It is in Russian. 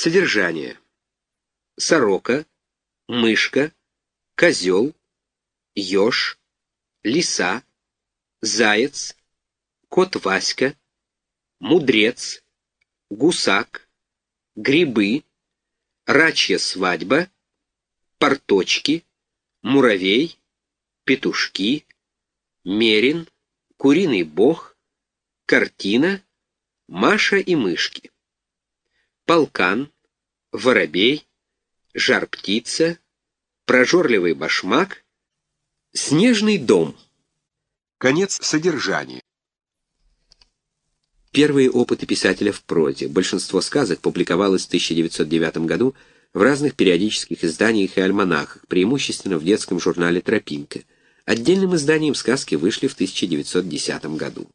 Содержание. Сорока, мышка, козел, еж, лиса, заяц, кот Васька, мудрец, гусак, грибы, рачья свадьба, порточки, муравей, петушки, мерин, куриный бог, картина, Маша и мышки полкан, воробей, жар-птица, прожорливый башмак, снежный дом. Конец содержания. Первые опыты писателя в прозе. Большинство сказок публиковалось в 1909 году в разных периодических изданиях и альманахах, преимущественно в детском журнале «Тропинка». Отдельным изданием сказки вышли в 1910 году.